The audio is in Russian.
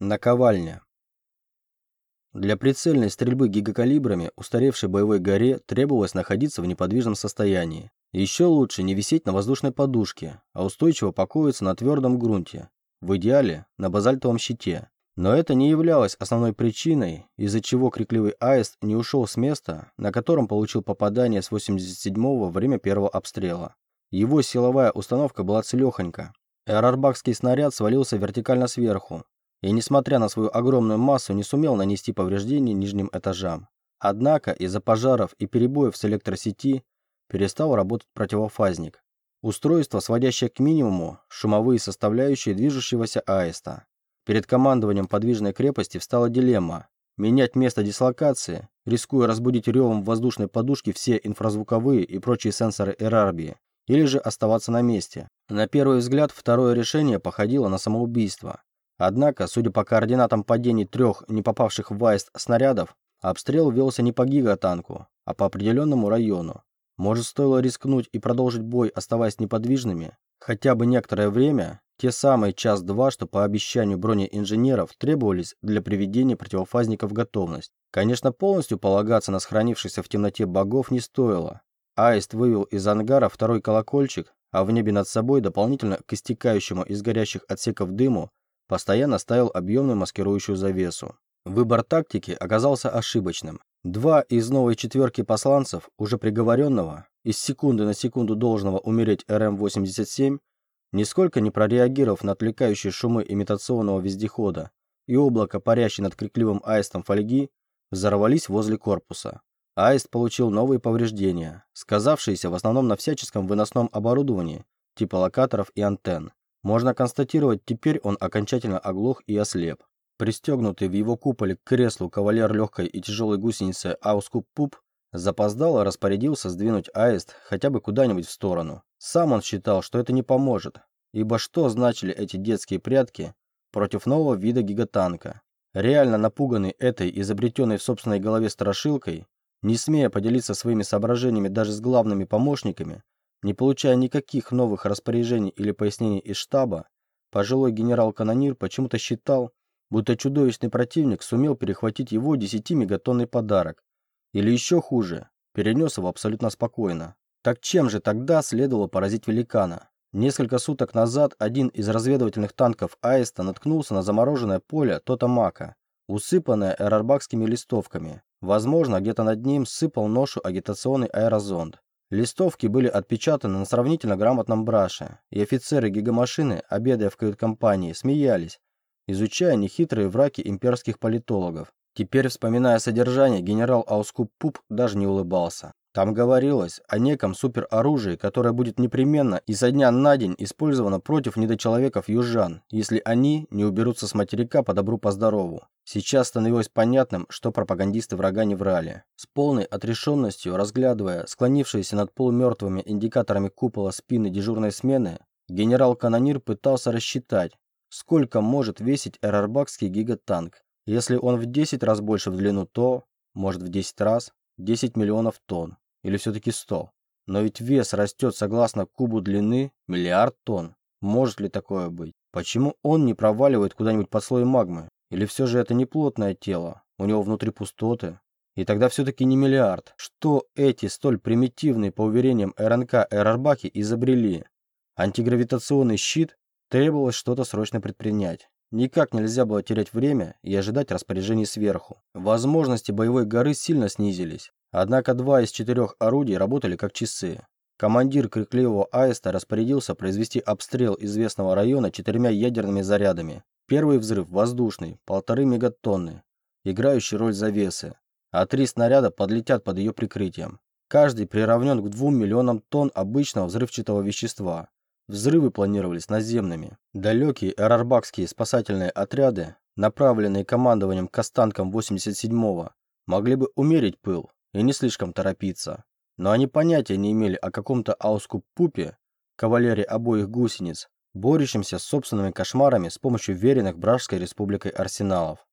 Наковальня. Для прицельной стрельбы гигакалибрами устаревшей боевой горе требовалось находиться в неподвижном состоянии. Еще лучше не висеть на воздушной подушке, а устойчиво покоиться на твердом грунте, в идеале на базальтовом щите. Но это не являлось основной причиной, из-за чего крикливый аист не ушел с места, на котором получил попадание с 87-го во время первого обстрела. Его силовая установка была целехонька. Эрарбакский снаряд свалился вертикально сверху, и, несмотря на свою огромную массу, не сумел нанести повреждений нижним этажам. Однако из-за пожаров и перебоев с электросети перестал работать противофазник. Устройство, сводящее к минимуму шумовые составляющие движущегося аиста. Перед командованием подвижной крепости встала дилемма – менять место дислокации, рискуя разбудить ревом воздушной подушки все инфразвуковые и прочие сенсоры Эрарбии, или же оставаться на месте. На первый взгляд, второе решение походило на самоубийство. Однако, судя по координатам падений трех не попавших в Вайст снарядов, обстрел велся не по гигатанку, а по определенному району. Может, стоило рискнуть и продолжить бой, оставаясь неподвижными? Хотя бы некоторое время, те самые час-два, что по обещанию бронеинженеров требовались для приведения противофазников в готовность. Конечно, полностью полагаться на сохранившихся в темноте богов не стоило. Аист вывел из ангара второй колокольчик, а в небе над собой, дополнительно к истекающему из горящих отсеков дыму, постоянно ставил объемную маскирующую завесу. Выбор тактики оказался ошибочным. Два из новой четверки посланцев, уже приговоренного, из секунды на секунду должного умереть РМ-87, нисколько не прореагировав на отвлекающие шумы имитационного вездехода и облако, парящей над крикливым аистом фольги, взорвались возле корпуса. Аист получил новые повреждения, сказавшиеся в основном на всяческом выносном оборудовании, типа локаторов и антенн. Можно констатировать, теперь он окончательно оглох и ослеп. Пристегнутый в его куполе к креслу кавалер легкой и тяжелой гусеницы Аускуп Пуп запоздало распорядился сдвинуть аист хотя бы куда-нибудь в сторону. Сам он считал, что это не поможет, ибо что значили эти детские прятки против нового вида гигатанка? Реально напуганный этой изобретенной в собственной голове страшилкой, не смея поделиться своими соображениями даже с главными помощниками, не получая никаких новых распоряжений или пояснений из штаба, пожилой генерал-канонир почему-то считал, будто чудовищный противник сумел перехватить его 10-мегатонный подарок. Или еще хуже, перенес его абсолютно спокойно. Так чем же тогда следовало поразить великана? Несколько суток назад один из разведывательных танков Аиста наткнулся на замороженное поле Тотамака, усыпанное эрарбакскими листовками. Возможно, где-то над ним сыпал ношу агитационный аэрозонд. Листовки были отпечатаны на сравнительно грамотном браше, и офицеры гигамашины, обедая в кают-компании, смеялись, изучая нехитрые враки имперских политологов. Теперь, вспоминая содержание, генерал Аускуп Пуп даже не улыбался. Там говорилось о неком супероружии, которое будет непременно и со дня на день использовано против недочеловеков южан, если они не уберутся с материка по добру по здорову. Сейчас становилось понятным, что пропагандисты врага не врали. С полной отрешенностью, разглядывая склонившиеся над полумертвыми индикаторами купола спины дежурной смены, генерал-канонир пытался рассчитать, сколько может весить эрарбакский гигатанк. Если он в 10 раз больше в длину, то, может в 10 раз, 10 миллионов тонн. Или все-таки 100? Но ведь вес растет согласно кубу длины миллиард тонн. Может ли такое быть? Почему он не проваливает куда-нибудь под слой магмы? Или все же это не плотное тело? У него внутри пустоты? И тогда все-таки не миллиард. Что эти столь примитивные, по уверениям РНК Эрарбаки, изобрели? Антигравитационный щит? Требовалось что-то срочно предпринять. Никак нельзя было терять время и ожидать распоряжений сверху. Возможности боевой горы сильно снизились. Однако два из четырех орудий работали как часы. Командир крикливого аиста распорядился произвести обстрел известного района четырьмя ядерными зарядами. Первый взрыв воздушный, полторы мегатонны, играющий роль завесы, а три снаряда подлетят под ее прикрытием. Каждый приравнен к двум миллионам тонн обычного взрывчатого вещества. Взрывы планировались наземными. Далекие эрарбакские спасательные отряды, направленные командованием к останкам 87-го, могли бы умерить пыл, и не слишком торопиться. Но они понятия не имели о каком-то Ауску-Пупе, кавалере обоих гусениц, борющемся с собственными кошмарами с помощью веренных Бражской республикой арсеналов.